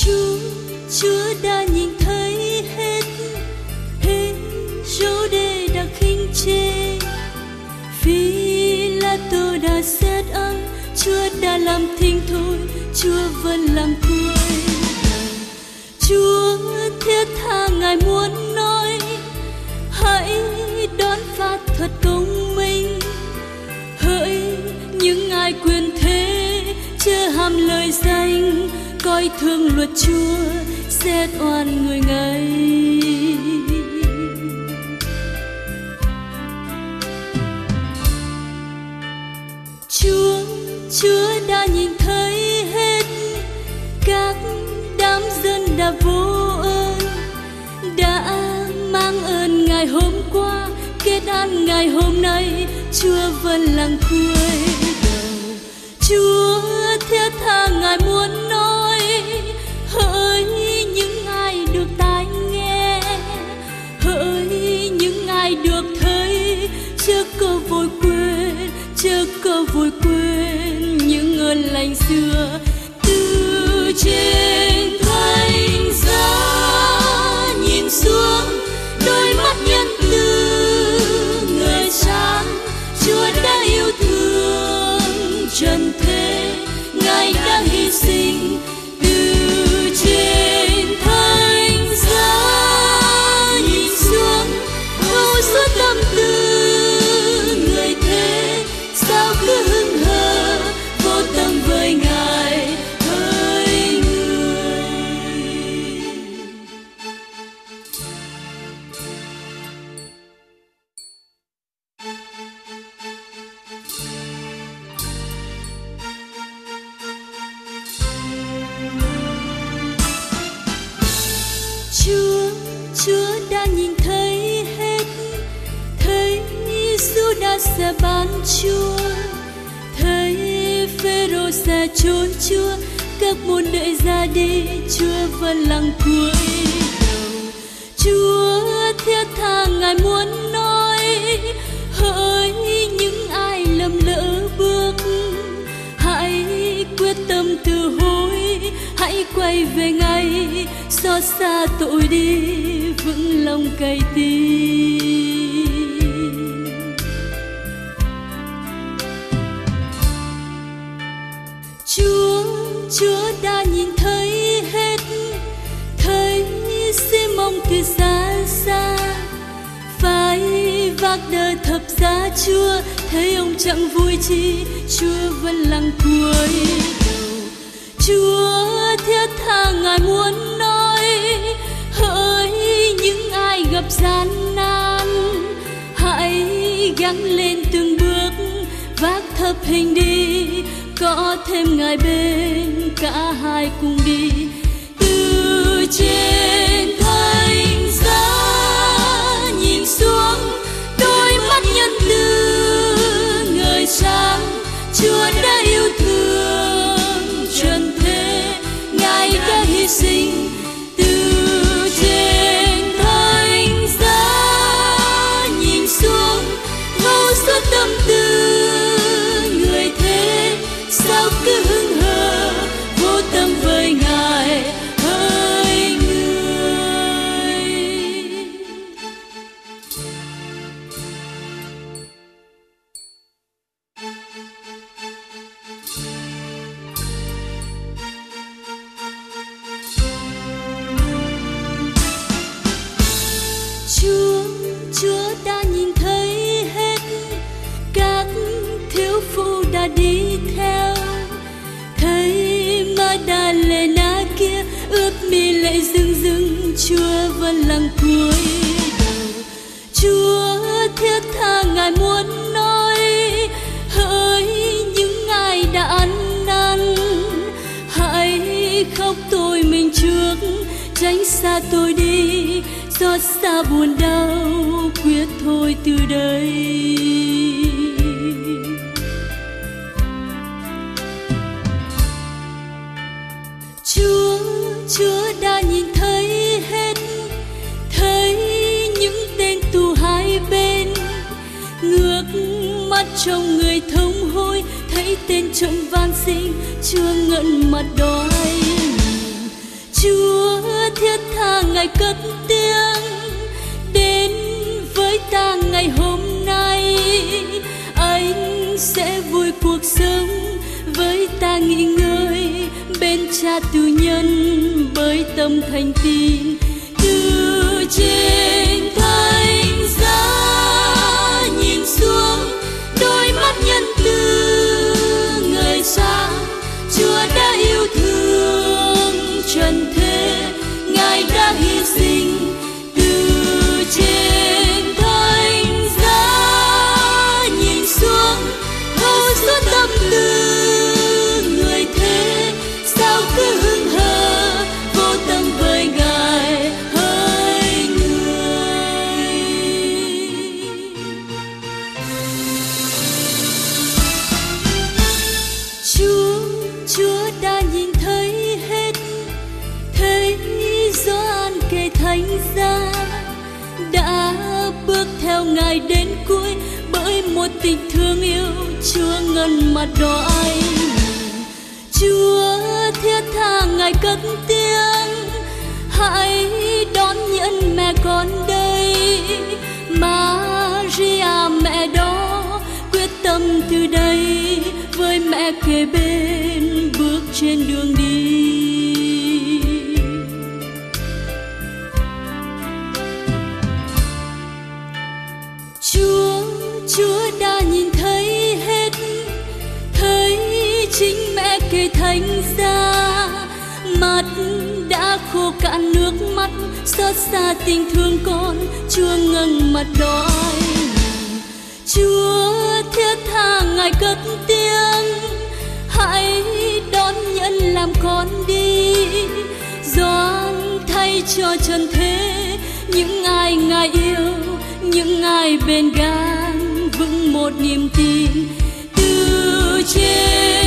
chúa chúa đã nhìn thấy hết. Hết dấu đề đã khinh chê. Vì là tôi đã xét ăn chúa đã làm thinh thôi. Chúa vẫn làm cuối chúa, thiết tha ngài muốn nói. Hãy đón phạt thật công minh. Hỡi những ai quyền thế, chưa ham lời danh coi thương luật chúa xét oan người ngài chúa chúa đã nhìn thấy hết các đám dân đã vô ơn, đã mang ơn ngày hôm qua, kết an ngày hôm nay. Chúa vẫn lặng cuối đầu. Chúa thiết tha ngài muốn nói Chúa đã nhìn thấy hết, thấy Giêsu đã sẽ bán Chúa, thấy Phêrô sẽ trốn Chúa, các môn đệ ra đi, Chúa vẫn lặng cuối đầu. Chúa thiết tha ngài muốn nói, hỡi những ai lầm lỡ bước, hãy quyết tâm từ hối. Hãy quay về ngay xót xa tội đi, vững lòng cay tim chúa chúa đã nhìn thấy hết, thấy sẽ mong từ xa xa. Phải vác đời thập giá chúa, thấy ông chẳng vui chi, chúa vẫn lặng cuối đầu. Chúa thiết tha ngài muốn nói hỡi những ai gặp gian nan, hãy gắng lên từng bước, vác thập hình đi, có thêm ngài bên cả hai cùng đi. Từ trên something Chúa vẫn lặng cuối đầu Chúa thiết tha ngài muốn nói, hỡi những ai đã ăn năn, hãy khóc tôi mình trước, tránh xa tôi đi, xót xa buồn đau, quyết thôi từ đây. Trong người thống hối thấy tên trộm van xin, chưa ngẩn mặt đói. Chúa thiết tha ngài cất tiếng, đến với ta ngày hôm nay. Anh sẽ vui cuộc sống với ta nghỉ ngơi bên cha tù nhân, bởi tâm thành tin. Từ trên ra, Đã bước theo Ngài đến cuối, Bởi một tình thương yêu Chúa ngân mặt đỏ ai Chúa, thiết tha Ngài cất tiếng, Hãy đón nhận mẹ con đây. Maria, mẹ đó, quyết tâm từ đây, với mẹ kề bên bước trên đường. Cây thánh giá mặt đã khô cạn, nước mắt xót xa, tình thương con Chúa ngẩng mặt đói. Chúa, thiết tha ngài cất tiếng, hãy đón nhận làm con đi. Doan thay cho trần thế, những ai ngài yêu, những ai bên gan, vững một niềm tin từ trên.